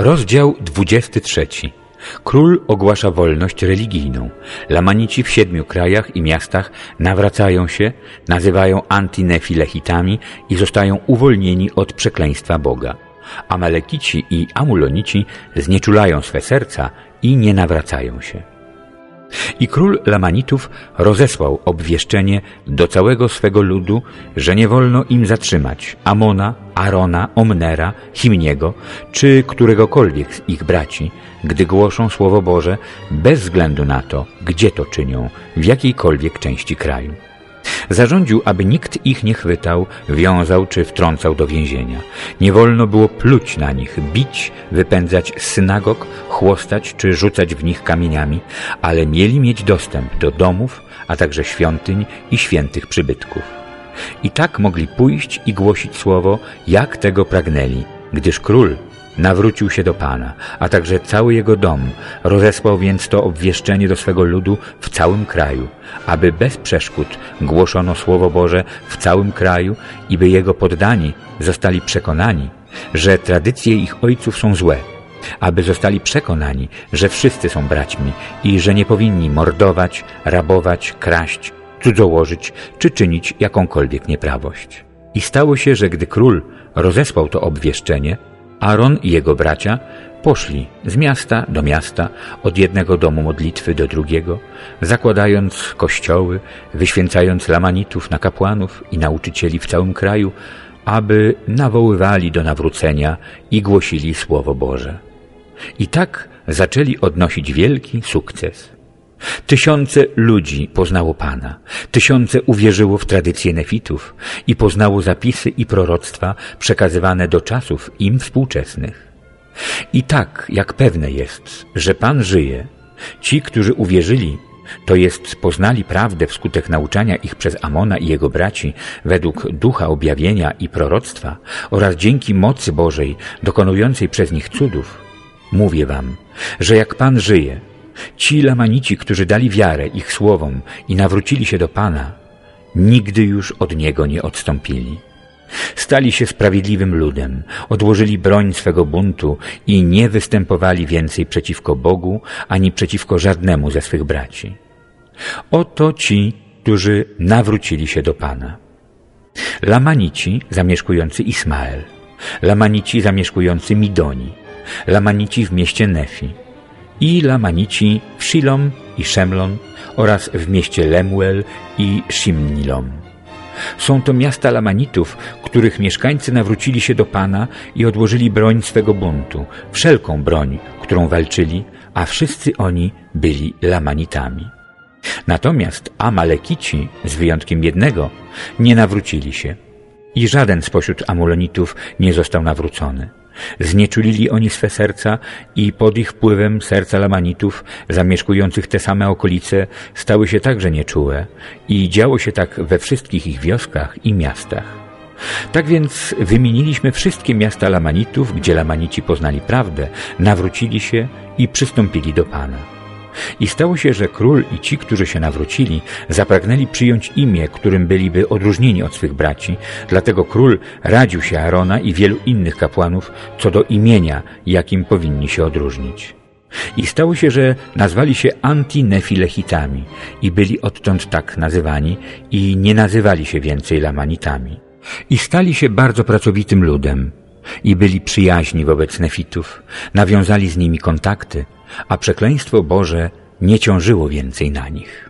Rozdział 23. Król ogłasza wolność religijną. Lamanici w siedmiu krajach i miastach nawracają się, nazywają antynefilechitami i zostają uwolnieni od przekleństwa Boga. Amalekici i Amulonici znieczulają swe serca i nie nawracają się. I król Lamanitów rozesłał obwieszczenie do całego swego ludu, że nie wolno im zatrzymać Amona, Arona, Omnera, Himniego czy któregokolwiek z ich braci, gdy głoszą Słowo Boże bez względu na to, gdzie to czynią, w jakiejkolwiek części kraju. Zarządził, aby nikt ich nie chwytał, wiązał czy wtrącał do więzienia. Nie wolno było pluć na nich, bić, wypędzać synagog, chłostać czy rzucać w nich kamieniami, ale mieli mieć dostęp do domów, a także świątyń i świętych przybytków. I tak mogli pójść i głosić słowo, jak tego pragnęli, gdyż król nawrócił się do Pana, a także cały jego dom. Rozesłał więc to obwieszczenie do swego ludu w całym kraju, aby bez przeszkód głoszono Słowo Boże w całym kraju i by jego poddani zostali przekonani, że tradycje ich ojców są złe, aby zostali przekonani, że wszyscy są braćmi i że nie powinni mordować, rabować, kraść, cudzołożyć czy czynić jakąkolwiek nieprawość. I stało się, że gdy król rozesłał to obwieszczenie, Aaron i jego bracia poszli z miasta do miasta, od jednego domu modlitwy do drugiego, zakładając kościoły, wyświęcając lamanitów na kapłanów i nauczycieli w całym kraju, aby nawoływali do nawrócenia i głosili Słowo Boże. I tak zaczęli odnosić wielki sukces. Tysiące ludzi poznało Pana, tysiące uwierzyło w tradycje nefitów i poznało zapisy i proroctwa przekazywane do czasów im współczesnych. I tak, jak pewne jest, że Pan żyje, ci, którzy uwierzyli, to jest poznali prawdę wskutek nauczania ich przez Amona i jego braci według ducha objawienia i proroctwa oraz dzięki mocy Bożej dokonującej przez nich cudów, mówię wam, że jak Pan żyje, Ci Lamanici, którzy dali wiarę ich słowom i nawrócili się do Pana, nigdy już od Niego nie odstąpili. Stali się sprawiedliwym ludem, odłożyli broń swego buntu i nie występowali więcej przeciwko Bogu ani przeciwko żadnemu ze swych braci. Oto ci, którzy nawrócili się do Pana. Lamanici zamieszkujący Ismael, Lamanici zamieszkujący Midoni, Lamanici w mieście Nefi, i Lamanici w Shilom i Szemlon oraz w mieście Lemuel i Shimnilom. Są to miasta Lamanitów, których mieszkańcy nawrócili się do Pana i odłożyli broń swego buntu, wszelką broń, którą walczyli, a wszyscy oni byli Lamanitami. Natomiast Amalekici, z wyjątkiem jednego, nie nawrócili się i żaden spośród Amulonitów nie został nawrócony. Znieczulili oni swe serca i pod ich wpływem serca Lamanitów, zamieszkujących te same okolice, stały się także nieczułe i działo się tak we wszystkich ich wioskach i miastach. Tak więc wymieniliśmy wszystkie miasta Lamanitów, gdzie Lamanici poznali prawdę, nawrócili się i przystąpili do Pana. I stało się, że król i ci, którzy się nawrócili, zapragnęli przyjąć imię, którym byliby odróżnieni od swych braci, dlatego król radził się Arona i wielu innych kapłanów co do imienia, jakim powinni się odróżnić. I stało się, że nazwali się antinefilechitami i byli odtąd tak nazywani i nie nazywali się więcej lamanitami. I stali się bardzo pracowitym ludem i byli przyjaźni wobec nefitów, nawiązali z nimi kontakty, a przekleństwo Boże nie ciążyło więcej na nich.